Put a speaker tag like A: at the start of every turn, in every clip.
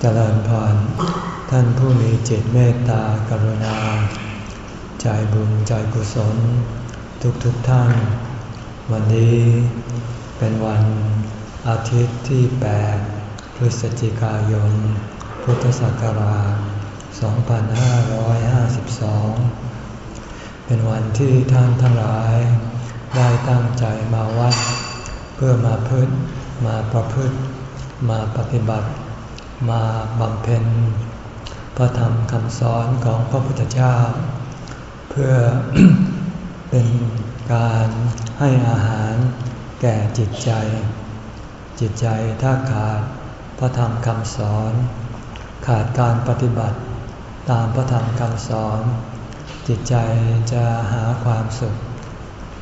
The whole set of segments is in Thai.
A: เจริญพร ท่านผู้มีจิตเมตตากรุณา ใจบุญใจกุศล ทุกทุกท่าน วันนี้เป็นวันอาทิตย์ที่ 8 พฤศจิกายน พุทธศักราช 2552 เป็นวันที่ท่านทั้งหลาย ได้ตั้งใจมาวัด เพื่อมาพึ่งมาประพฤติมาปฏิบัติ มาบำเพ็ญพระธรรมคำสอนของพระพุทธเจ้า เพื่อเป็นการให้อาหารแก่จิตใจ จิตใจถ้าขาดพระธรรมคำสอน ขาดการปฏิบัติตามพระธรรมคำสอน จิตใจจะหาความสุข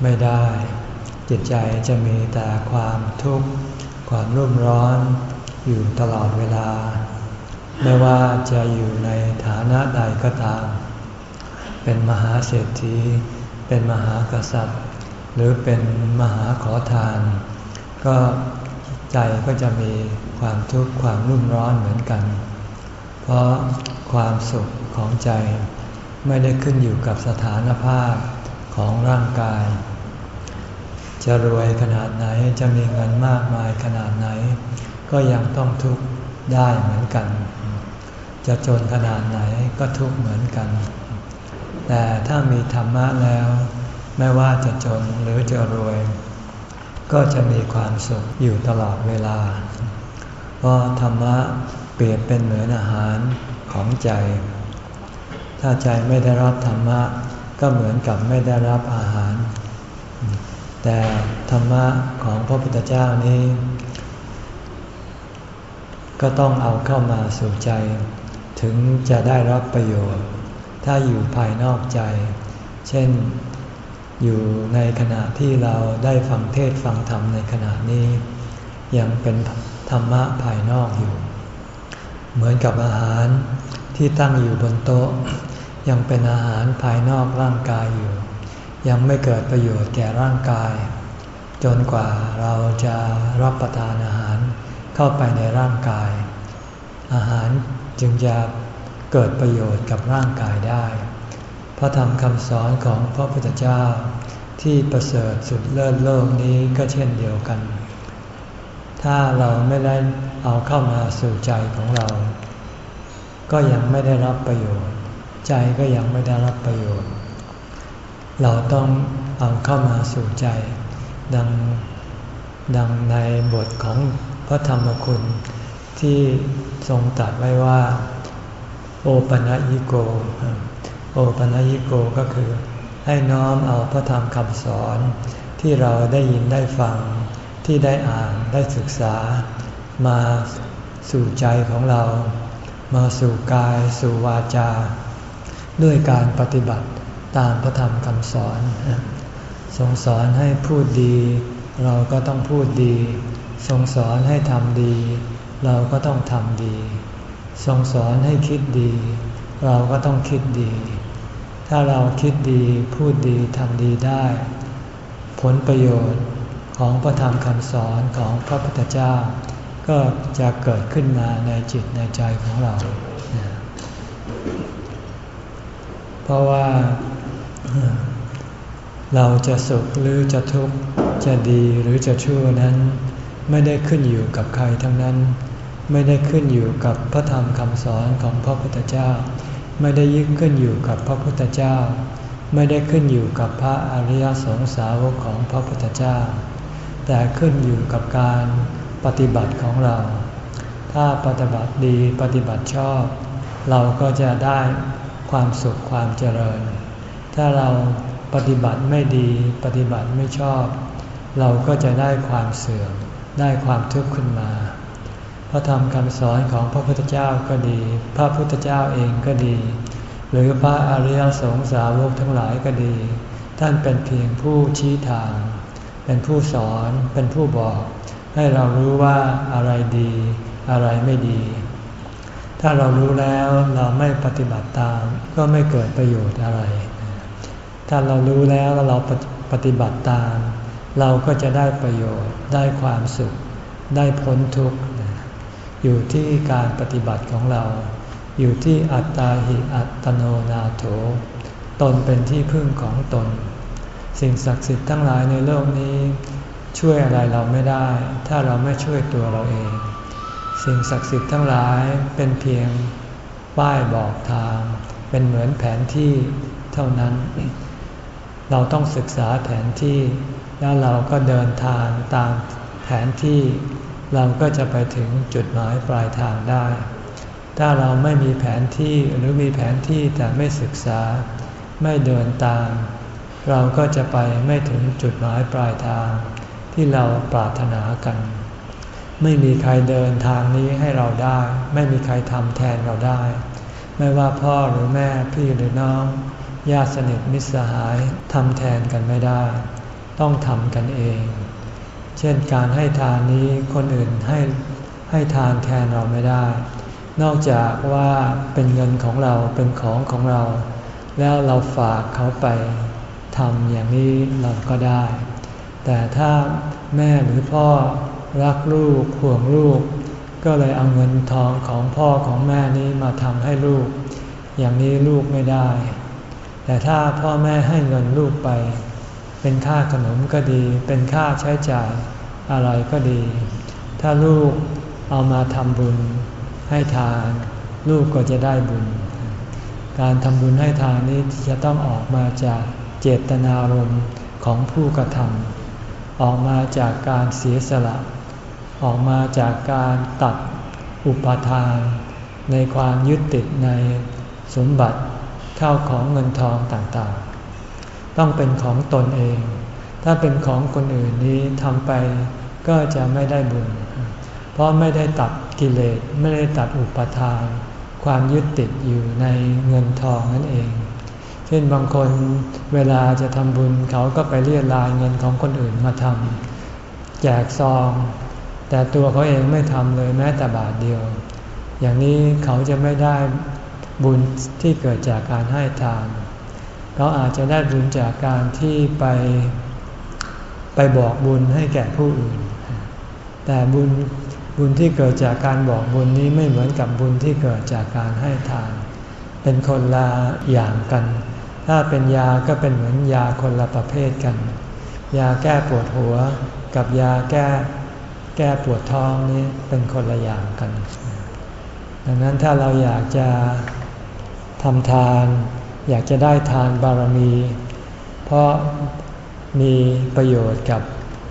A: ไม่ได้ จิตใจจะมีแต่ความทุกข์ความรุ่มร้อน อยู่ตลอดเวลา ไม่ว่าจะอยู่ในฐานะใดก็ตาม เป็นมหาเศรษฐี เป็นมหากษัตริย์ หรือเป็นมหาขอทาน ก็ใจก็จะมีความทุกข์ความรุ่มร้อนเหมือนกัน เพราะความสุขของใจไม่ได้ขึ้นอยู่กับสถานภาพของร่างกาย จะรวยขนาดไหนจะมีเงินมากมายขนาดไหน ก็ยังต้องทุกข์ได้เหมือนกัน จะจนขนาดไหนก็ทุกข์เหมือนกัน แต่ถ้ามีธรรมะแล้ว ไม่ว่าจะจนหรือจะรวย ก็จะมีความสุขอยู่ตลอดเวลา เพราะธรรมะเปรียบเป็นเหมือนอาหารของใจ ถ้าใจไม่ได้รับธรรมะก็เหมือนกับไม่ได้รับอาหาร แต่ธรรมะของพระพุทธเจ้านี้ ก็ต้องเอาเข้ามาสู่ใจ ถึงจะได้รับประโยชน์ ถ้าอยู่ภายนอกใจ เช่น อยู่ในขณะที่เราได้ฟังเทศฟังธรรมในขณะนี้ ยังเป็นธรรมะภายนอกอยู่ เหมือนกับอาหารที่ตั้งอยู่บนโต๊ะ ยังเป็นอาหารภายนอกร่างกายอยู่ ยังไม่เกิดประโยชน์แก่ร่างกาย จนกว่าเราจะรับประทานอาหาร เข้าไปในร่างกาย อาหารจึงจะเกิดประโยชน์กับร่างกายได้ พระธรรมคำสอนของพระพุทธเจ้าที่ประเสริฐสุดเลิศโลกนี้ก็เช่นเดียวกัน ถ้าเราไม่ได้เอาเข้ามาสู่ใจของเรา ก็ยังไม่ได้รับประโยชน์ ใจก็ยังไม่ได้รับประโยชน์ เราต้องเอาเข้ามาสู่ใจ ดังดังในบทของ พระธรรมคุณที่ทรงตรัสไว้ว่า โอปัญญิโก โอปัญญิโกก็คือ ให้น้อมเอาพระธรรมคำสอนที่เราได้ยินได้ฟังที่ได้อ่านได้ศึกษา มาสู่ใจของเรา มาสู่กายสู่วาจา ด้วยการปฏิบัติตามพระธรรมคำสอนทรงสอนให้พูดดี เราก็ต้องพูดดี ทรงสอนให้ทำดี เราก็ต้องทำดี ทรงสอนให้คิดดี เราก็ต้องคิดดี ถ้าเราคิดดีพูดดีทำดีได้ ผลประโยชน์ของพระธรรมคำสอนของพระพุทธเจ้า ก็จะเกิดขึ้นมาในจิตในใจของเรา เพราะว่าเราจะสุขหรือจะทุกข์จะดีหรือจะชั่วนั้น ไม่ได้ขึ้นอยู่กับใครทั้งนั้น ไม่ได้ขึ้นอยู่กับพระธรรมคำสอนของพระพุทธเจ้า ไม่ได้ยึดขึ้นอยู่กับพระพุทธเจ้า ไม่ได้ขึ้นอยู่กับพระอริยสงสาวกของพระพุทธเจ้า แต่ขึ้นอยู่กับการปฏิบัติของเรา ถ้าปฏิบัติดีปฏิบัติชอบ เราก็จะได้ความสุขความเจริญ ถ้าเราปฏิบัติไม่ดีปฏิบัติไม่ชอบ เราก็จะได้ความเสื่อม ได้ความทุกข์ขึ้นมาพระธรรมคำสอนของพระพุทธเจ้าก็ดี พระพุทธเจ้าเองก็ดี หรือพระอริยสงสาวกทั้งหลายก็ดี ท่านเป็นเพียงผู้ชี้ทาง เป็นผู้สอนเป็นผู้บอก ให้เรารู้ว่าอะไรดี อะไรไม่ดี ถ้าเรารู้แล้วเราไม่ปฏิบัติตาม ก็ไม่เกิดประโยชน์อะไร ถ้าเรารู้แล้วเราปฏิบัติตาม เราก็จะได้ประโยชน์ ได้ความสุข ได้พ้นทุกข์ อยู่ที่การปฏิบัติของเรา อยู่ที่อัตตาหิอัตโนนาโถ ตนเป็นที่พึ่งของตน สิ่งศักดิ์สิทธิ์ทั้งหลายในโลกนี้ ช่วยอะไรเราไม่ได้ ถ้าเราไม่ช่วยตัวเราเอง สิ่งศักดิ์สิทธิ์ทั้งหลายเป็นเพียงป้ายบอกทาง เป็นเหมือนแผนที่เท่านั้น เราต้องศึกษาแผนที่ แล้วเราก็เดินทางตามแผนที่เราก็จะไปถึงจุดหมายปลายทางได้ ถ้าเราไม่มีแผนที่หรือมีแผนที่แต่ไม่ศึกษา ไม่เดินตาม เราก็จะไปไม่ถึงจุดหมายปลายทาง ที่เราปรารถนากัน ไม่มีใครเดินทางนี้ให้เราได้ ไม่มีใครทำแทนเราได้ ไม่ว่าพ่อหรือแม่พี่หรือน้องญาติสนิทมิตรสหายทำแทนกันไม่ได้ ต้องทำกันเอง เช่นการให้ทานนี้คนอื่นให้ให้ทานแทนเราไม่ได้ นอกจากว่าเป็นเงินของเราเป็นของของเรา แล้วเราฝากเขาไปทำอย่างนี้เราก็ได้ แต่ถ้าแม่หรือพ่อรักลูกห่วงลูก ก็เลยเอาเงินทองของพ่อของแม่นี้มาทำให้ลูก อย่างนี้ลูกไม่ได้ แต่ถ้าพ่อแม่ให้เงินลูกไป เป็นค่าขนมก็ดี เป็นค่าใช้จ่ายอะไรก็ดี ถ้าลูกเอามาทำบุญให้ทาน ลูกก็จะได้บุญ การทำบุญให้ทานนี้จะต้องออกมาจากเจตนารมณ์ของผู้กระทำออกมาจากการเสียสละ ออกมาจากการตัดอุปทาน ในความยึดติดในสมบัติเข้าของเงินทองต่างๆ ต้องเป็นของตนเอง ถ้าเป็นของคนอื่นนี้ทำไปก็จะไม่ได้บุญ เพราะไม่ได้ตัดกิเลสไม่ได้ตัดอุปทาน ความยึดติดอยู่ในเงินทองนั่นเอง เช่นบางคนเวลาจะทำบุญเขาก็ไปเรียรายเงินของคนอื่นมาทำแจกซอง แต่ตัวเขาเองไม่ทำเลยแม้แต่บาทเดียว อย่างนี้เขาจะไม่ได้บุญที่เกิดจากการให้ทาน เขาอาจจะได้บุญจากการที่ไปไปบอกบุญให้แก่ผู้อื่น แต่บุญบุญที่เกิดจากการบอกบุญนี้ไม่เหมือนกับบุญที่เกิดจากการให้ทาน เป็นคนละอย่างกัน ถ้าเป็นยาก็เป็นเหมือนยาคนละประเภทกัน ยาแก้ปวดหัว กับยาแก้แก้ปวดท้องนี้เป็นคนละอย่างกัน ดังนั้นถ้าเราอยากจะทำทาน อยากจะได้ทานบารมี เพราะมีประโยชน์กับ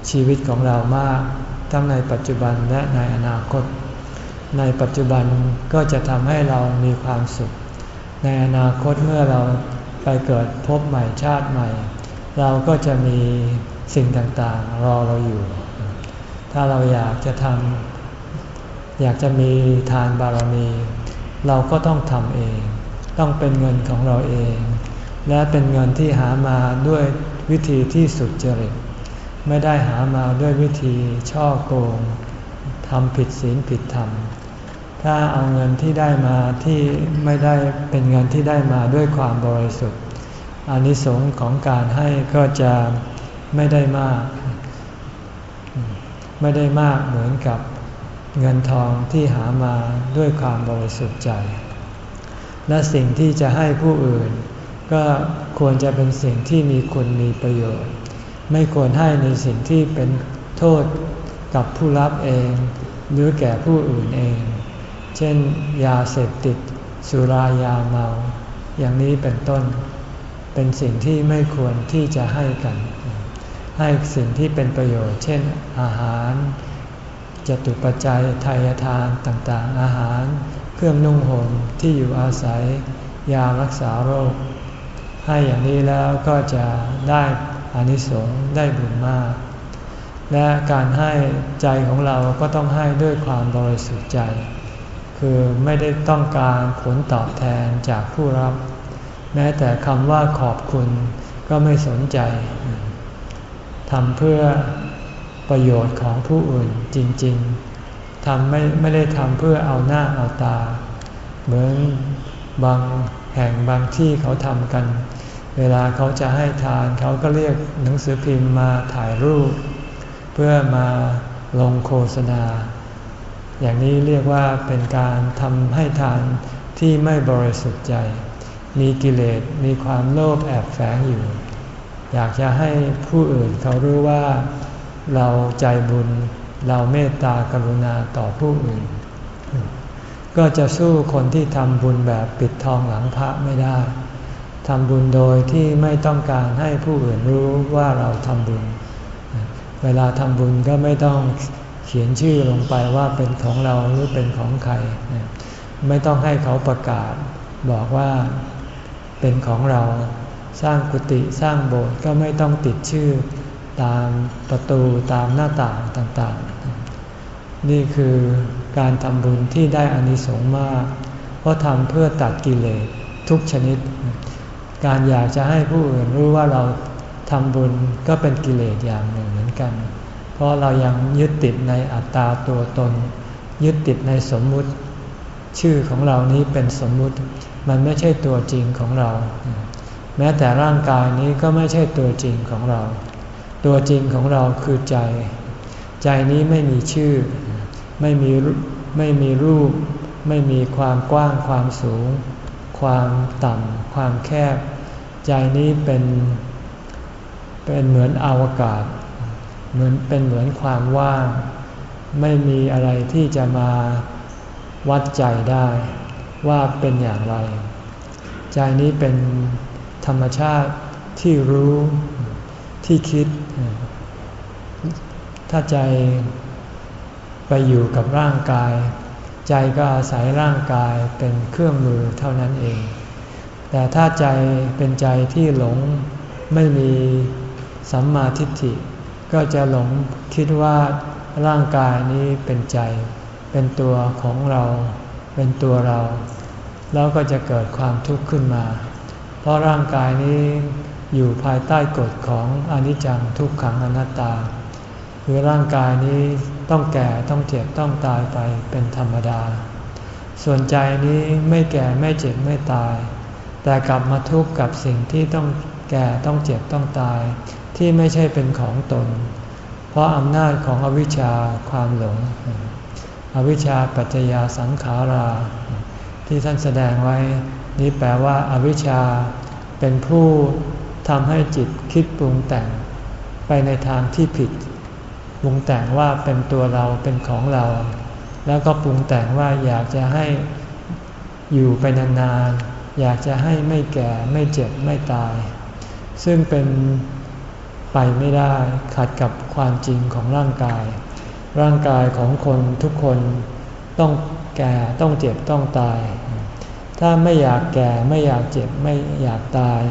A: ชีวิตของเรามาก ทั้งในปัจจุบันและในอนาคต ในปัจจุบันก็จะทำให้เรามีความสุข ในอนาคตเมื่อเราไปเกิดพบใหม่ชาติใหม่ เราก็จะมีสิ่งต่างๆ รอเราอยู่ ถ้าเราอยากจะทำอยากจะมีทานบารมี เราก็ต้องทำเอง ต้องเป็นเงินของเราเอง และเป็นเงินที่หามาด้วยวิธีที่สุดจริต ไม่ได้หามาด้วยวิธีช่อโกงทำผิดศีลผิดธรรม ถ้าเอาเงินที่ได้มาที่ไม่ได้เป็นเงินที่ได้มาด้วยความบริสุทธิ์อานิสงส์ของการให้ก็จะไม่ได้มาก ไม่ได้มากเหมือนกับเงินทองที่หามาด้วยความบริสุทธิ์ใจ และสิ่งที่จะให้ผู้อื่น ก็ควรจะเป็นสิ่งที่มีคุณมีประโยชน์ ไม่ควรให้ในสิ่งที่เป็นโทษกับผู้รับเอง หรือแก่ผู้อื่นเอง เช่น ยาเสพติด สุรายาเมา อย่างนี้เป็นต้น เป็นสิ่งที่ไม่ควรที่จะให้กัน ให้สิ่งที่เป็นประโยชน์ เช่นอาหาร จตุปัจจัยทายทานต่างๆ อาหาร เครื่องนุ่งห่มที่อยู่อาศัย ยารักษาโรค ให้อย่างนี้แล้วก็จะได้อานิสงส์ได้บุญมาก และการให้ใจของเราก็ต้องให้ด้วยความบริสุทธิ์ใจ คือไม่ได้ต้องการผลตอบแทนจากผู้รับ แม้แต่คำว่าขอบคุณก็ไม่สนใจทำเพื่อ ประโยชน์ของผู้อื่นจริง ๆ ทำไม่ไม่ได้ทำเพื่อเอาหน้าเอาตา เหมือนบางแห่งบางที่เขาทำกัน เวลาเขาจะให้ทานเขาก็เรียกหนังสือพิมพ์มาถ่ายรูป เพื่อมาลงโฆษณา อย่างนี้เรียกว่าเป็นการทำให้ทานที่ไม่บริสุทธิ์ใจ มีกิเลส มีความโลภแอบแฝงอยู่ อยากจะให้ผู้อื่นเขารู้ว่า เราใจบุญ เราเมตตากรุณาต่อผู้อื่น ก็จะสู้คนที่ทำบุญแบบปิดทองหลังพระไม่ได้ทำบุญโดยที่ไม่ต้องการให้ผู้อื่นรู้ว่าเราทำบุญ เวลาทำบุญก็ไม่ต้องเขียนชื่อลงไปว่าเป็นของเราหรือเป็นของใคร ไม่ต้องให้เขาประกาศ บอกว่าเป็นของเรา สร้างกุฏิสร้างโบสถ์ก็ไม่ต้องติดชื่อ ตามประตูตามหน้าต่างต่างๆ นี่คือการทำบุญที่ได้อานิสงส์มาก เพราะทำเพื่อตัดกิเลสทุกชนิด การอยากจะให้ผู้อื่นรู้ว่าเราทำบุญก็เป็นกิเลสอย่างหนึ่งเหมือนกัน เพราะเรายังยึดติดในอัตตาตัวตน ยึดติดในสมมุติ ชื่อของเรานี้เป็นสมมุติ มันไม่ใช่ตัวจริงของเรา แม้แต่ร่างกายนี้ก็ไม่ใช่ตัวจริงของเรา ตัวจริงของเราคือใจ ใจนี้ไม่มีชื่อ ไม่มีไม่มีรูป ไม่มีความกว้างความสูง ความต่ำความแคบ ใจนี้เป็นเป็นเหมือนอวกาศ เหมือนเป็นเหมือนความว่าง ไม่มีอะไรที่จะมาวัดใจได้ว่าเป็นอย่างไร ใจนี้เป็นธรรมชาติที่รู้ที่คิด ถ้าใจไปอยู่กับร่างกาย ใจก็อาศัยร่างกายเป็นเครื่องมือเท่านั้นเอง แต่ถ้าใจเป็นใจที่หลงไม่มีสัมมาทิฏฐิ ก็จะหลงคิดว่าร่างกายนี้เป็นใจ เป็นตัวของเรา เป็นตัวเรา แล้วก็จะเกิดความทุกข์ขึ้นมา เพราะร่างกายนี้อยู่ภายใต้กฎของอนิจจังทุกขังอนัตตา คือร่างกายนี้ต้องแก่ต้องเจ็บต้องตายไปเป็นธรรมดา ส่วนใจนี้ไม่แก่ไม่เจ็บไม่ตาย แต่กลับมาทุกข์กับสิ่งที่ต้องแก่ต้องเจ็บต้องตาย ที่ไม่ใช่เป็นของตน เพราะอำนาจของอวิชชาความหลง อวิชชาปัจจยาสังขารา ที่ท่านแสดงไว้ นี้แปลว่าอาวิชชาเป็นผู้ทำให้จิตคิดปรุงแต่ง ไปในทางที่ผิด ปรุงแต่งว่าเป็นตัวเราเป็นของเรา แล้วก็ปรุงแต่งว่าอยากจะให้อยู่ไปนานๆ อยากจะให้ไม่แก่ไม่เจ็บไม่ตาย ซึ่งเป็นไปไม่ได้ขัดกับความจริงของร่างกาย ร่างกายของคนทุกคนต้องแก่ต้องเจ็บต้องตาย ถ้าไม่อยากแก่ไม่อยากเจ็บไม่อยากตาย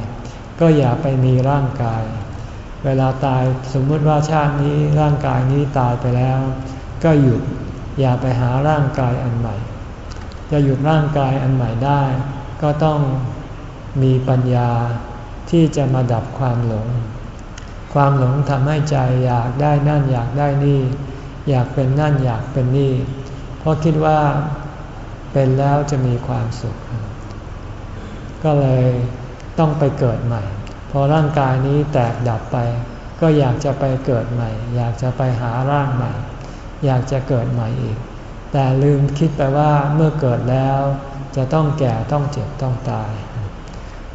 A: ก็อย่าไปมีร่างกาย เวลาตายสมมติว่าชาตินี้ร่างกายนี้ตายไปแล้ว ก็หยุดอย่าไปหาร่างกายอันใหม่ จะหยุดร่างกายอันใหม่ได้ ก็ต้องมีปัญญาที่จะมาดับความหลง ความหลงทำให้ใจอยากได้นั่นอยากได้นี่ อยากเป็นนั่นอยากเป็นนี่ เพราะคิดว่าเป็นแล้วจะมีความสุข ก็เลยต้องไปเกิดใหม่ พอร่างกายนี้แตกดับไป ก็อยากจะไปเกิดใหม่ อยากจะไปหาร่างใหม่ อยากจะเกิดใหม่อีก แต่ลืมคิดไปว่าเมื่อเกิดแล้ว จะต้องแก่ต้องเจ็บต้องตาย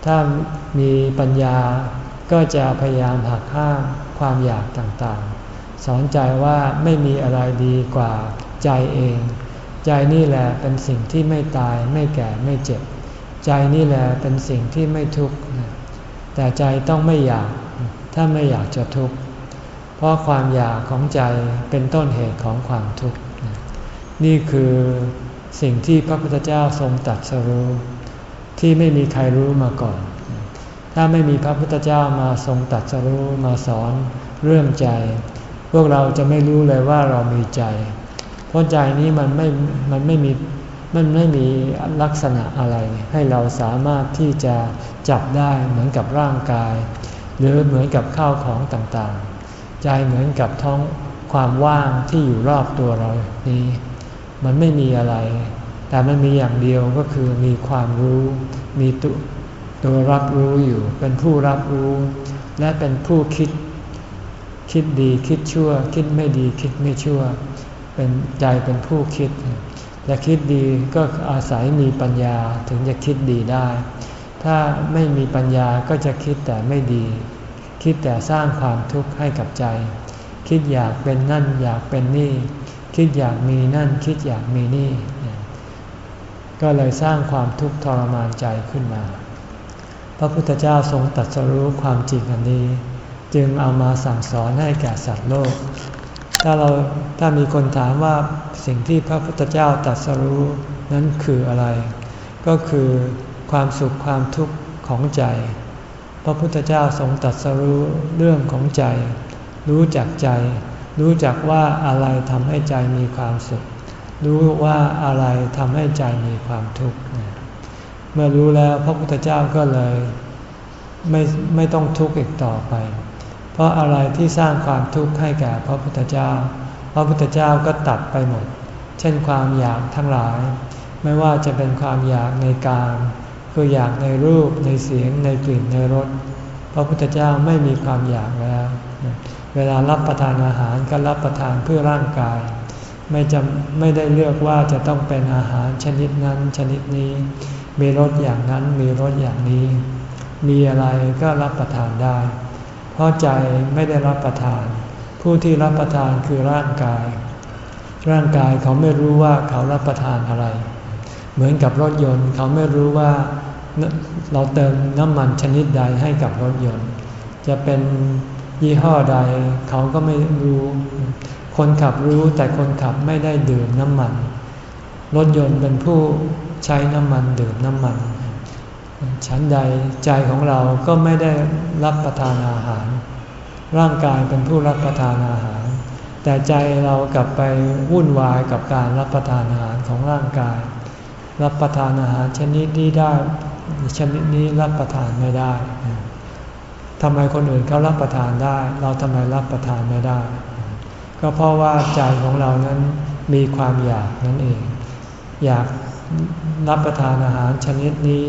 A: ถ้ามีปัญญาก็จะพยายามหักห้ามความอยากต่างๆ สอนใจว่าไม่มีอะไรดีกว่าใจเอง ใจนี่แหละเป็นสิ่งที่ไม่ตายไม่แก่ไม่เจ็บ ใจนี่แหละเป็นสิ่งที่ไม่ทุกข์ แต่ใจต้องไม่อยาก ถ้าไม่อยากจะทุกข์ เพราะความอยากของใจเป็นต้นเหตุของความทุกข์ นี่คือสิ่งที่พระพุทธเจ้าทรงตัดสรู้ ที่ไม่มีใครรู้มาก่อน ถ้าไม่มีพระพุทธเจ้ามาทรงตัดสรู้มาสอนเรื่องใจ พวกเราจะไม่รู้เลยว่าเรามีใจ เพราะใจนี้มันไม่ มันไม่มีมันไม่มีลักษณะอะไรให้เราสามารถที่จะ จับได้เหมือนกับร่างกาย หรือเหมือนกับข้าวของต่างๆ ใจเหมือนกับท้องความว่างที่อยู่รอบตัวเรานี้ มันไม่มีอะไร แต่มันมีอย่างเดียวก็คือมีความรู้ มีตัวตัวรับรู้อยู่ เป็นผู้รับรู้ และเป็นผู้คิด คิดดีคิดชั่ว คิดไม่ดีคิดไม่ชั่ว เป็นใจเป็นผู้คิดจะคิดดีก็อาศัยมีปัญญาถึงจะคิดดีได้ ถ้าไม่มีปัญญาก็จะคิดแต่ไม่ดี คิดแต่สร้างความทุกข์ให้กับใจ คิดอยากเป็นนั่นอยากเป็นนี่ คิดอยากมีนั่นคิดอยากมีนี่ ก็เลยสร้างความทุกข์ทรมานใจขึ้นมา พระพุทธเจ้าทรงตัดสรู้ความจริงอันนี้ จึงเอามาสั่งสอนให้แก่สัตว์โลก ถ้าเราถ้ามีคนถามว่าสิ่งที่พระพุทธเจ้าตรัสรู้นั้นคืออะไร ก็คือ ความสุขความทุกข์ของใจ พระพุทธเจ้าทรงตรัสรู้เรื่องของใจ รู้จักใจ รู้จักว่าอะไรทำให้ใจมีความสุข รู้ว่าอะไรทำให้ใจมีความทุกข์ เมื่อรู้แล้วพระพุทธเจ้าก็เลยไม่ไม่ต้องทุกข์อีกต่อไป เพราะอะไรที่สร้างความทุกข์ให้แก่พระพุทธเจ้า พระพุทธเจ้าก็ตัดไปหมด เช่นความอยากทั้งหลาย ไม่ว่าจะเป็นความอยากในการ คืออยากในรูปในเสียงในกลิ่นในรสพระพุทธเจ้าไม่มีความอยากแล้ว เวลารับประทานอาหารก็รับประทานเพื่อร่างกาย ไม่จำไม่ได้เลือกว่าจะต้องเป็นอาหารชนิดนั้นชนิดนี้ มีรสอย่างนั้นมีรสอย่างนี้ มีอะไรก็รับประทานได้ เพราะใจไม่ได้รับประทาน ผู้ที่รับประทานคือร่างกาย ร่างกายเขาไม่รู้ว่าเขารับประทานอะไร เหมือนกับรถยนต์เขาไม่รู้ว่า เราเติมน้ำมันชนิดใดให้กับรถยนต์ จะเป็นยี่ห้อใดเขาก็ไม่รู้ คนขับรู้แต่คนขับไม่ได้ดื่มน้ำมัน รถยนต์เป็นผู้ใช้น้ำมันดื่มน้ำมันฉันใดใจของเราก็ไม่ได้รับประทานอาหาร ร่างกายเป็นผู้รับประทานอาหาร แต่ใจเรากลับไปวุ่นวายกับการรับประทานอาหารของร่างกาย รับประทานอาหารชนิดนี้ได้ ชนิดนี้รับประทานไม่ได้ทำไมคนอื่นเขารับประทานได้ เราทำไมรับประทานไม่ได้ ก็เพราะว่าใจของเรานั้นมีความอยากนั่นเอง อยากรับประทานอาหารชนิดนี้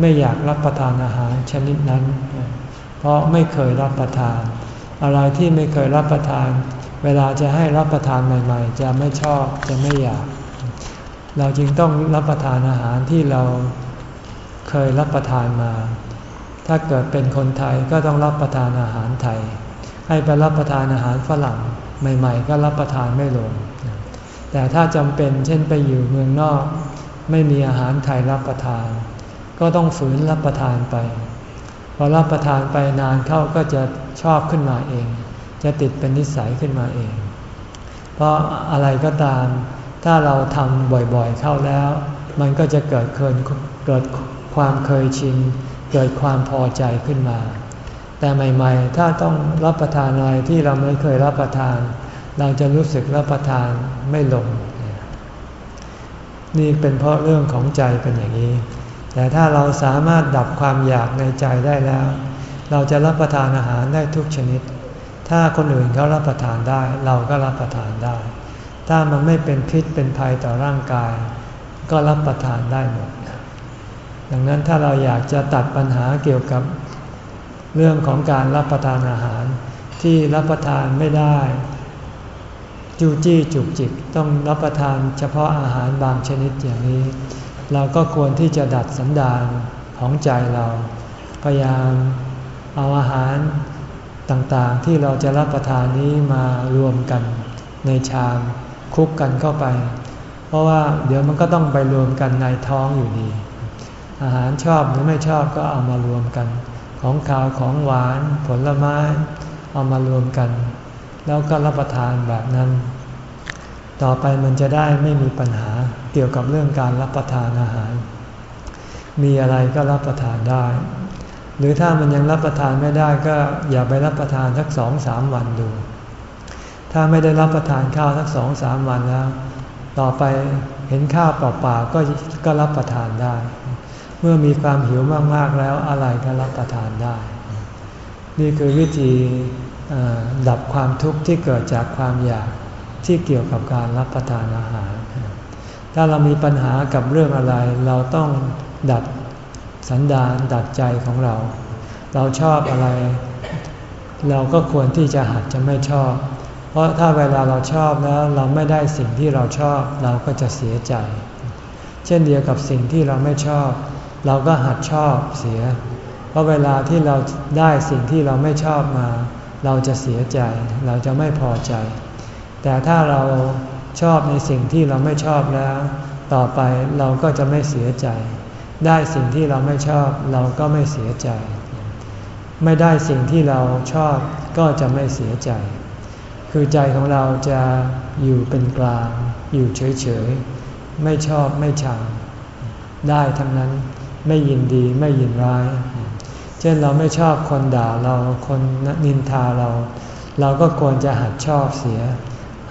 A: ไม่อยากรับประทานอาหารชนิดนั้น เพราะไม่เคยรับประทาน อะไรที่ไม่เคยรับประทาน เวลาจะให้รับประทานใหม่ ๆ จะไม่ชอบจะไม่อยาก เราจึงต้องรับประทานอาหารที่เรา เคยรับประทานมา ถ้าเกิดเป็นคนไทยก็ต้องรับประทานอาหารไทย ให้ไปรับประทานอาหารฝรั่งใหม่ๆ ก็รับประทานไม่ลง แต่ถ้าจำเป็นเช่นไปอยู่เมืองนอก ไม่มีอาหารไทยรับประทาน ก็ต้องฝืนรับประทานไป พอรับประทานไปนานเข้าก็จะชอบขึ้นมาเอง จะติดเป็นนิสัยขึ้นมาเอง เพราะอะไรก็ตาม ถ้าเราทำบ่อยๆเข้าแล้ว มันก็จะเกิดเกิดเกิด ความเคยชินเกิดความพอใจขึ้นมา แต่ใหม่ๆ ถ้าต้องรับประทานอะไรที่เราไม่เคยรับประทาน เราจะรู้สึกรับประทานไม่ลง นี่เป็นเพราะเรื่องของใจเป็นอย่างนี้ แต่ถ้าเราสามารถดับความอยากในใจได้แล้ว เราจะรับประทานอาหารได้ทุกชนิด ถ้าคนอื่นเขารับประทานได้ เราก็รับประทานได้ ถ้ามันไม่เป็นพิษเป็นภัยต่อร่างกาย ก็รับประทานได้หมด ดังนั้นถ้าเราอยากจะตัดปัญหาเกี่ยวกับเรื่องของการรับประทานอาหาร ที่รับประทานไม่ได้ จูจี้จุกจิกต้องรับประทานเฉพาะอาหารบางชนิดอย่างนี้ เราก็ควรที่จะดัดสันดานของใจเรา พยายามเอาอาหารต่างๆ ที่เราจะรับประทานนี้มารวมกันในชามคุกกันเข้าไป เพราะว่าเดี๋ยวมันก็ต้องไปรวมกันในท้องอยู่ดี อาหารชอบหรือไม่ชอบก็เอามารวมกัน ของขาวของหวานผลไม้ เอามารวมกัน แล้วก็รับประทานแบบนั้น ต่อไปมันจะได้ไม่มีปัญหาเกี่ยวกับเรื่องการรับประทานอาหาร มีอะไรก็รับประทานได้ หรือถ้ามันยังรับประทานไม่ได้ก็อย่าไปรับประทานสักสองสามวันดู ถ้าไม่ได้รับประทานข้าวสักสองสามวันแล้ว ต่อไปเห็นข้าวเปล่าๆก็ก็รับประทานได้ เมื่อมีความหิวมากๆแล้วอะไรก็รับประทานได้ นี่คือวิธีดับความทุกข์ที่เกิดจากความอยากที่เกี่ยวกับการรับประทานอาหาร ถ้าเรามีปัญหากับเรื่องอะไร เราต้องดัดสันดานดัดใจของเรา เราชอบอะไร เราก็ควรที่จะหัดจะไม่ชอบ เพราะถ้าเวลาเราชอบแล้วเราไม่ได้สิ่งที่เราชอบ เราก็จะเสียใจ เช่นเดียวกับสิ่งที่เราไม่ชอบ เราก็หัดชอบเสีย เพราะเวลาที่เราได้สิ่งที่เราไม่ชอบมา เราจะเสียใจ เราจะไม่พอใจ แต่ถ้าเราชอบในสิ่งที่เราไม่ชอบแล้ว ต่อไปเราก็จะไม่เสียใจ ได้สิ่งที่เราไม่ชอบ เราก็ไม่เสียใจ ไม่ได้สิ่งที่เราชอบก็จะไม่เสียใจ คือใจของเราจะอยู่เป็นกลาง อยู่เฉยๆ ไม่ชอบไม่ชังได้ทั้งนั้น ไม่ยินดีไม่ยินร้าย เช่นเราไม่ชอบคนด่าเราคนนินทาเรา เราก็ควรจะหัดชอบเสีย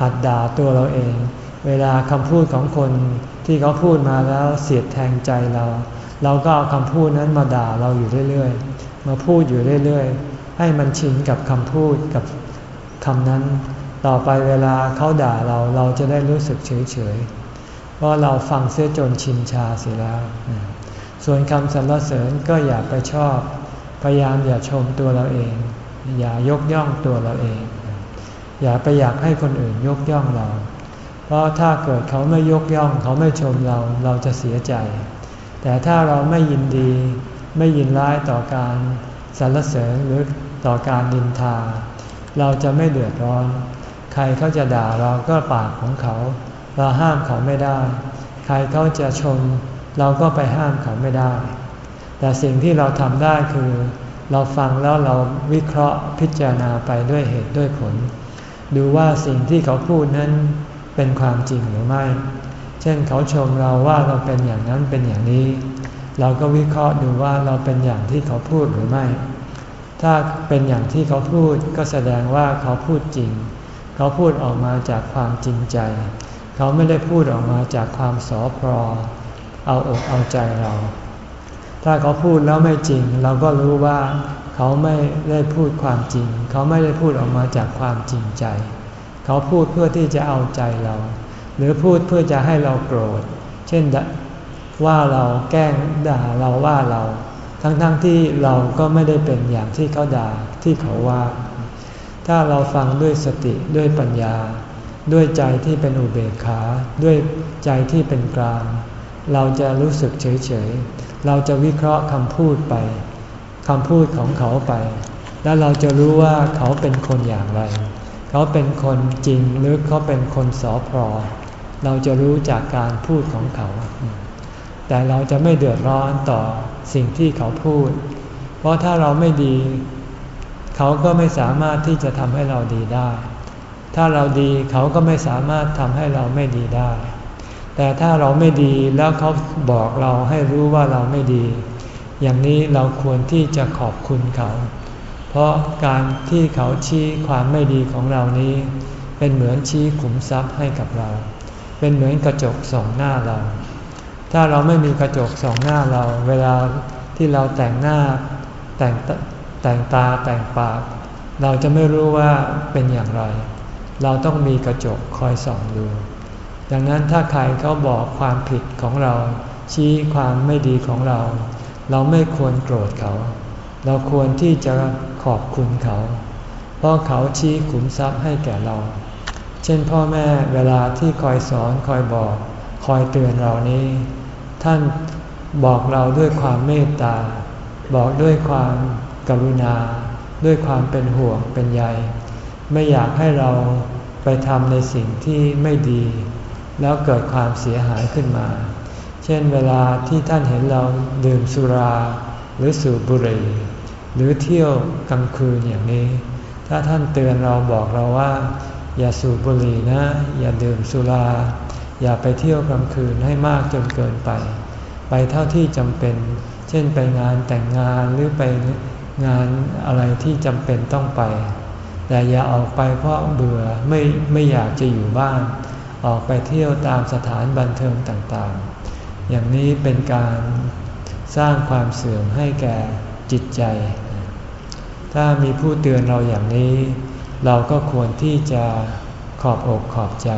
A: หัดด่าตัวเราเอง เวลาคำพูดของคนที่เขาพูดมาแล้วเสียดแทงใจเรา เราก็เอาคำพูดนั้นมาด่าเราอยู่เรื่อยๆ มาพูดอยู่เรื่อยๆ ให้มันชินกับคำพูดกับคำนั้น ต่อไปเวลาเขาด่าเราเราจะได้รู้สึกเฉยๆ เพราะเราฟังเสียจนชินชาเสียแล้ว ส่วนคำสรรเสริญก็อย่าไปชอบ พยายามอย่าชมตัวเราเอง อย่ายกย่องตัวเราเอง อย่าไปอยากให้คนอื่นยกย่องเรา เพราะถ้าเกิดเขาไม่ยกย่องเขาไม่ชมเราเราจะเสียใจ แต่ถ้าเราไม่ยินดีไม่ยินร้ายต่อการสรรเสริญหรือต่อการดินทา เราจะไม่เดือดร้อน ใครเขาจะด่าเราก็ปากของเขา เราห้ามเขาไม่ได้ ใครเขาจะชม เราก็ไปห้ามเขาไม่ได้ แต่สิ่งที่เราทำได้คือ เราฟังแล้วเราวิเคราะห์พิจารณาไปด้วยเหตุด้วยผล ดูว่าสิ่งที่เขาพูดนั้นเป็นความจริงหรือไม่ เช่นเขาชมเราว่าเราเป็นอย่างนั้นเป็นอย่างนี้ เราก็วิเคราะห์ดูว่าเราเป็นอย่างที่เขาพูดหรือไม่ ถ้าเป็นอย่างที่เขาพูดก็แสดงว่าเขาพูดจริง เขาพูดออกมาจากความจริงใจ เขาไม่ได้พูดออกมาจากความสอพรอ เอาอกเอาใจเรา ถ้าเขาพูดแล้วไม่จริง เราก็รู้ว่าเขาไม่ได้พูดความจริง เขาไม่ได้พูดออกมาจากความจริงใจ เขาพูดเพื่อที่จะเอาใจเรา หรือพูดเพื่อจะให้เราโกรธ เช่นว่าเราแกล้งด่าเราว่าเรา ทั้งๆทที่เราก็ไม่ได้เป็นอย่างที่เขาด่าที่เขาว่า ถ้าเราฟังด้วยสติด้วยปัญญา ด้วยใจที่เป็นอุเบกขา ด้วยใจที่เป็นกลาง เราจะรู้สึกเฉยๆเราจะวิเคราะห์คำพูดไปคำพูดของเขาไป แล้วเราจะรู้ว่าเขาเป็นคนอย่างไร เขาเป็นคนจริงหรือเขาเป็นคนสอพรอเราจะรู้จากการพูดของเขา แต่เราจะไม่เดือดร้อนต่อสิ่งที่เขาพูด เพราะถ้าเราไม่ดี เขาก็ไม่สามารถที่จะทำให้เราดีได้ ถ้าเราดีเขาก็ไม่สามารถทำให้เราไม่ดีได้ แต่ถ้าเราไม่ดีแล้วเขาบอกเราให้รู้ว่าเราไม่ดี อย่างนี้เราควรที่จะขอบคุณเขา เพราะการที่เขาชี้ความไม่ดีของเรานี้ เป็นเหมือนชี้ขุมทรัพย์ให้กับเรา เป็นเหมือนกระจกส่องหน้าเรา ถ้าเราไม่มีกระจกส่องหน้าเรา เวลาที่เราแต่งหน้าแต่งแต่งตาแต่งปาก เราจะไม่รู้ว่าเป็นอย่างไร เราต้องมีกระจกคอยส่องดู ดังนั้นถ้าใครเขาบอกความผิดของเรา ชี้ความไม่ดีของเรา เราไม่ควรโกรธเขา เราควรที่จะขอบคุณเขา เพราะเขาชี้ขุมทรัพย์ให้แก่เรา เช่นพ่อแม่เวลาที่คอยสอนคอยบอก คอยเตือนเรานี้ ท่านบอกเราด้วยความเมตตา บอกด้วยความกรุณา ด้วยความเป็นห่วงเป็นใย ไม่อยากให้เราไปทำในสิ่งที่ไม่ดี แล้วเกิดความเสียหายขึ้นมา เช่นเวลาที่ท่านเห็นเราดื่มสุราหรือสูบบุหรี่หรือเที่ยวกลางคืนอย่างนี้ ถ้าท่านเตือนเราบอกเราว่า อย่าสูบบุหรี่นะ อย่าดื่มสุรา อย่าไปเที่ยวกลางคืนให้มากจนเกินไป ไปเท่าที่จำเป็น เช่นไปงานแต่งงานหรือไปงานอะไรที่จำเป็นต้องไป แต่อย่าออกไปเพราะเบื่อไม่ไม่อยากจะอยู่บ้าน ออกไปเที่ยวตามสถานบันเทิงต่างๆ อย่างนี้เป็นการสร้างความเสื่อมให้แก่จิตใจ ถ้ามีผู้เตือนเราอย่างนี้ เราก็ควรที่จะขอบอกขอบใจ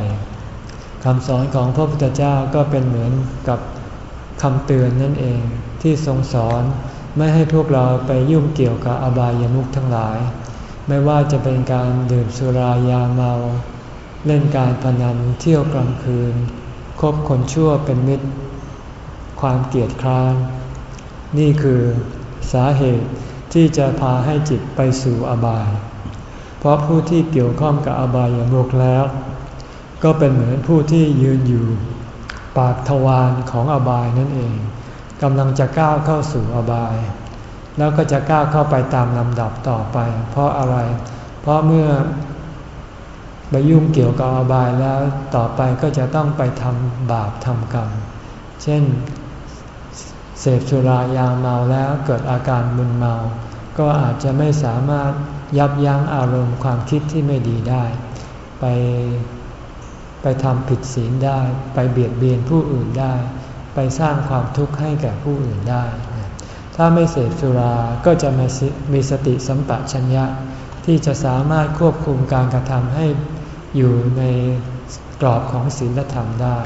A: คำสอนของพระพุทธเจ้าก็เป็นเหมือนกับคำเตือนนั่นเองที่ทรงสอนไม่ให้พวกเราไปยุ่งเกี่ยวกับอบายามุขทั้งหลาย ไม่ว่าจะเป็นการดื่มสุรายาเมา เล่นการพนันเที่ยวกลางคืน คบคนชั่วเป็นมิตร ความเกียดคร้านนี่คือสาเหตุที่จะพาให้จิตไปสู่อบาย เพราะผู้ที่เกี่ยวข้องกับอบายอย่างมุกแล้ว ก็เป็นเหมือนผู้ที่ยืนอยู่ ปากทวารของอบายนั่นเองกำลังจะก้าวเข้าสู่อบาย แล้วก็จะก้าวเข้าไปตามลำดับต่อไป เพราะอะไร เพราะเมื่อ ไปยุ่งเกี่ยวกับอบายแล้วต่อไปก็จะต้องไปทำบาปทำกรรม เช่น เสพสุรายาเมาแล้วเกิดอาการมึนเมา ก็อาจจะไม่สามารถยับยั้งอารมณ์ความคิดที่ไม่ดีได้ ไปไปทำผิดศีลได้ ไปเบียดเบียนผู้อื่นได้ ไปสร้างความทุกข์ให้แก่ผู้อื่นได้ ถ้าไม่เสพสุราก็จะมีสติสัมปชัญญะที่จะสามารถควบคุมการกระทำให้ อยู่ในกรอบของศีลธรรมได้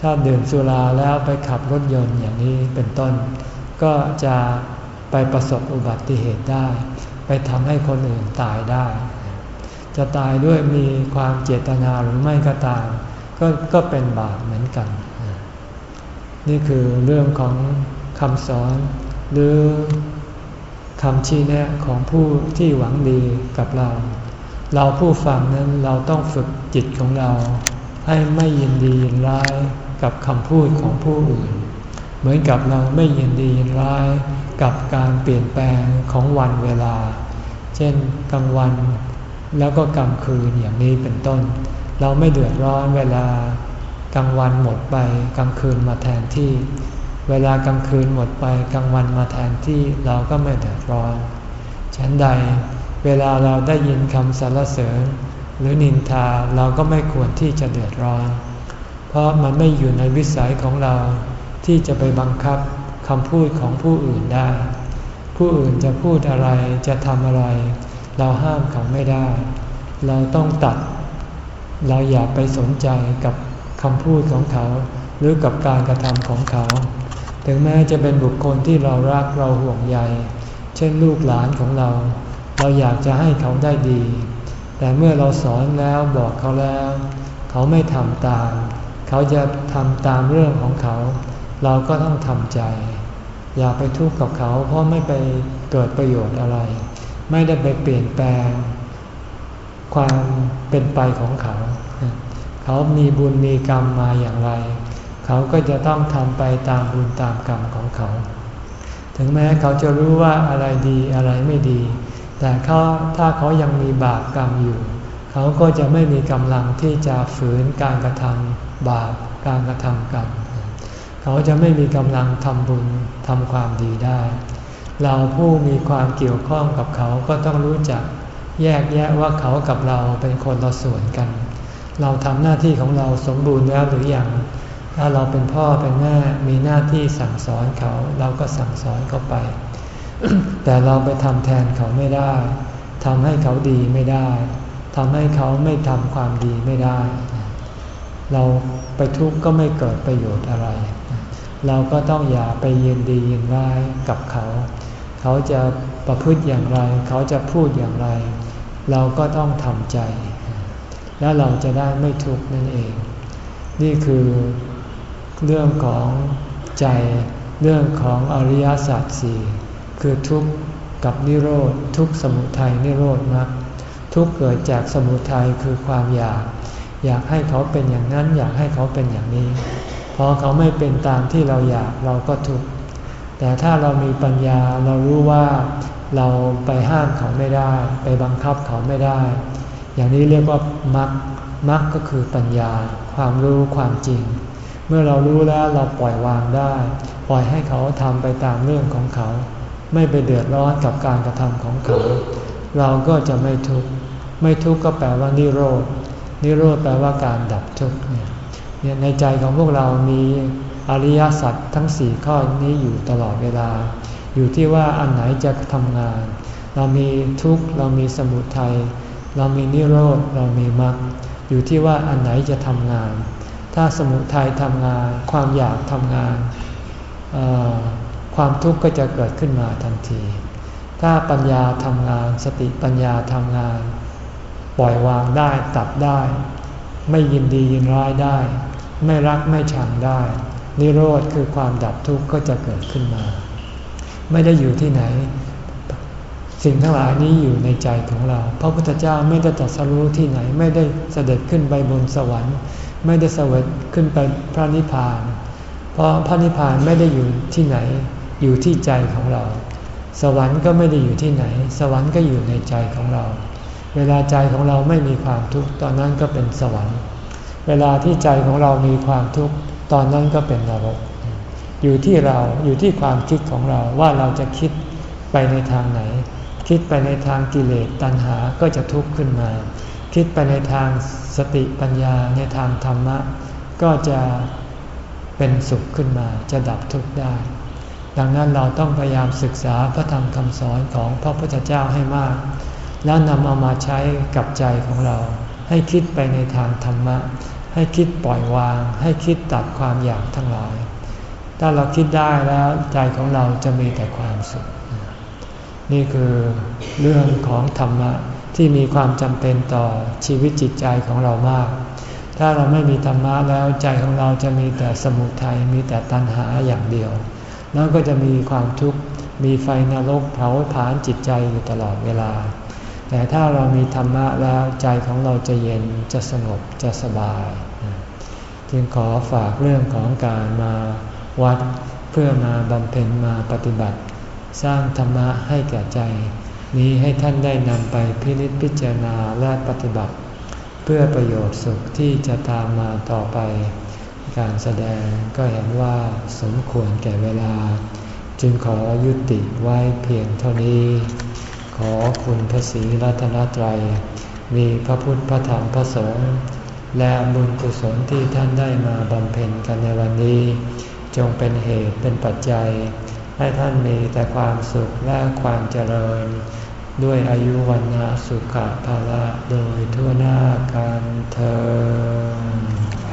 A: ถ้าดื่มสุราแล้วไปขับรถยนต์อย่างนี้เป็นต้น ก็จะไปประสบอุบัติเหตุได้ ไปทำให้คนอื่นตายได้ จะตายด้วยมีความเจตนาหรือไม่ก็ตามก็ก็เป็นบาปเหมือนกัน นี่คือเรื่องของคำสอนหรือคำชี้แนะของผู้ที่หวังดีกับเรา เราผู้ฟังนั้นเราต้องฝึกจิตของเรา ให้ไม่ยินดียินร้ายกับคำพูดของผู้อื่น เหมือนกับเราไม่ยินดียินร้ายกับการเปลี่ยนแปลงของวันเวลา เช่นกลางวันแล้วก็กลางคืนอย่างนี้เป็นต้น เราไม่เดือดร้อนเวลากลางวันหมดไปกลางคืนมาแทนที่ เวลากลางคืนหมดไปกลางวันมาแทนที่เราก็ไม่เดือดร้อนฉันใด เวลาเราได้ยินคำสรรเสริญ หรือนินทาเราก็ไม่ควรที่จะเดือดร้อน เพราะมันไม่อยู่ในวิสัยของเราที่จะไปบังคับคำพูดของผู้อื่นได้ ผู้อื่นจะพูดอะไรจะทำอะไร เราห้ามเขาไม่ได้ เราต้องตัด เราอย่าไปสนใจกับคำพูดของเขา หรือกับการกระทำของเขา ถึงแม้จะเป็นบุคคลที่เรารักเราห่วงใย เช่นลูกหลานของเรา เราอยากจะให้เขาได้ดี แต่เมื่อเราสอนแล้วบอกเขาแล้ว เขาไม่ทำตาม เขาจะทำตามเรื่องของเขา เราก็ต้องทำใจ อย่าไปทุกข์กับเขา เพราะไม่ไปเกิดประโยชน์อะไร ไม่ได้ไปเปลี่ยนแปลง ความเป็นไปของเขา เขามีบุญมีกรรมมาอย่างไร เขาก็จะต้องทำไปตามบุญตามกรรมของเขา ถึงแม้เขาจะรู้ว่าอะไรดีอะไรไม่ดี แต่เขาถ้าเขายังมีบาปกรรมอยู่ เขาก็จะไม่มีกำลังที่จะฝืนการกระทำบาปการกระทำกันเขาจะไม่มีกำลังทำบุญทำความดีได้ เราผู้มีความเกี่ยวข้องกับเขาก็ต้องรู้จักแยกแยะว่าเขากับเราเป็นคนละส่วนกัน เราทำหน้าที่ของเราสมบูรณ์แล้วหรืออยังถ้าเราเป็นพ่อเป็นแม่มีหน้าที่สั่งสอนเขา เราก็สั่งสอนเขาไป แต่เราไปทำแทนเขาไม่ได้ทำให้เขาดีไม่ได้ทำให้เขาไม่ทำความดีไม่ได้ เราไปทุกข์ก็ไม่เกิดประโยชน์อะไร เราก็ต้องอย่าไปยินดียินร้ายกับเขา เขาจะประพฤติอย่างไร เขาจะพูดอย่างไร เราก็ต้องทำใจ แล้วเราจะได้ไม่ทุกข์นั่นเอง นี่คือเรื่องของใจเรื่องของอริยสัจสี่ คือทุกข์กับนิโรธทุกข์สมุทัยนิโรธมรรคทุกข์เกิดจากสมุทัยคือความอยาก อยากให้เขาเป็นอย่างนั้น อยากให้เขาเป็นอย่างนี้พอเขาไม่เป็นตามที่เราอยากเราก็ทุกข์แต่ถ้าเรามีปัญญาเรารู้ว่าเราไปห้ามเขาไม่ได้ ไปบังคับเขาไม่ได้ อย่างนี้เรียกว่ามักมักก็คือปัญญา ความรู้ความจริง เมื่อเรารู้แล้วเราปล่อยวางได้ ปล่อยให้เขาทำไปตามเรื่องของเขา ไม่ไปเดือดร้อนกับการกระทำของเขา เราก็จะไม่ทุกข์ไม่ทุกข์ก็แปลว่านิโรธนิโรธแปลว่าการดับทุกข์เนี่ยในใจของพวกเรามีอริยสัจทั้งสี่ข้อนี้อยู่ตลอดเวลา อยู่ที่ว่าอันไหนจะทำงาน เรามีทุกข์เรามีสมุทัยเรามีนิโรธเรามีมรรคอยู่ที่ว่าอันไหนจะทำงาน ถ้าสมุทัยทำงาน ความอยากทำงาน ความทุกข์ก็จะเกิดขึ้นมาทันที
B: ถ้าปัญญาทำงานสติปัญญาทำงาน ปล่อยวางได้ตัดได้ ไม่ยินดียินร้ายได้ ไม่รักไม่ชังได้ นิโรธคือความดับทุกข์ก็จะเกิดขึ้นมา ไม่ได้อยู่ที่ไหน สิ่งทั้งหลายนี้อยู่ในใจของเรา พระพุทธเจ้าไม่ได้ตรัสรู้ที่ไหน ไม่ได้เสด็จขึ้นไปบนสวรรค์ ไม่ได้เสวยขึ้นไปพระนิพพาน เพราะพระนิพพานไม่ได้อยู่ที่ไหน อยู่ที่ใจของเรา สวรรค์ก็ไม่ได้อยู่ที่ไหน สวรรค์ก็อยู่ในใจของเรา เวลาใจของเราไม่มีความทุกข์ตอนนั้นก็เป็นสวรรค์ เวลาที่ใจของเรามีความทุกข์ตอนนั้นก็เป็นนรก อยู่ที่เราอยู่ที่ความคิดของเราว่าเราจะคิดไปในทางไหน คิดไปในทางกิเลสตัณหาก็จะทุกข์ขึ้นมา คิดไปในทางสติปัญญาในทางธรรมะ ก็จะเป็นสุขขึ้นมาจะดับทุกข์ได้ ดังนั้นเราต้องพยายามศึกษาพระธรรมคำสอนของพระพุทธเจ้าให้มาก แล้วนำเอามาใช้กับใจของเรา ให้คิดไปในทางธรรมะ ให้คิดปล่อยวาง ให้คิดตัดความอยากทั้งหลาย ถ้าเราคิดได้แล้วใจของเราจะมีแต่ความสุข นี่คือเรื่องของธรรมะที่มีความจำเป็นต่อชีวิตจิตใจของเรามาก ถ้าเราไม่มีธรรมะแล้วใจของเราจะมีแต่สมุทัยมีแต่ตัณหาอย่างเดียว แล้วก็จะมีความทุกข์ มีไฟนรกเผาผลาญจิตใจอยู่ตลอดเวลา แต่ถ้าเรามีธรรมะแล้วใจของเราจะเย็น จะสงบ จะสบาย จึงขอฝากเรื่องของการมาวัดเพื่อมาบำเพ็ญมาปฏิบัติ สร้างธรรมะให้แก่ใจ นี้ให้ท่านได้นำไปพินิจพิจารณาและปฏิบัติ เพื่อประโยชน์สุขที่จะตามมาต่อไป การแสดงก็เห็นว่าสมควรแก่เวลา จึงขอยุติไว้เพียงเท่านี้ ขอคุณพระศรีรัตนตรัย มีพระพุทธพระธรรมพระสงฆ์และบุญกุศลที่ท่านได้มาบำเพ็ญกันในวันนี้ จงเป็นเหตุเป็นปัจจัย ให้ท่านมีแต่ความสุขและความเจริญ ด้วยอายุวันนะสุขภาละโดยทั่วหน้ากันเธอ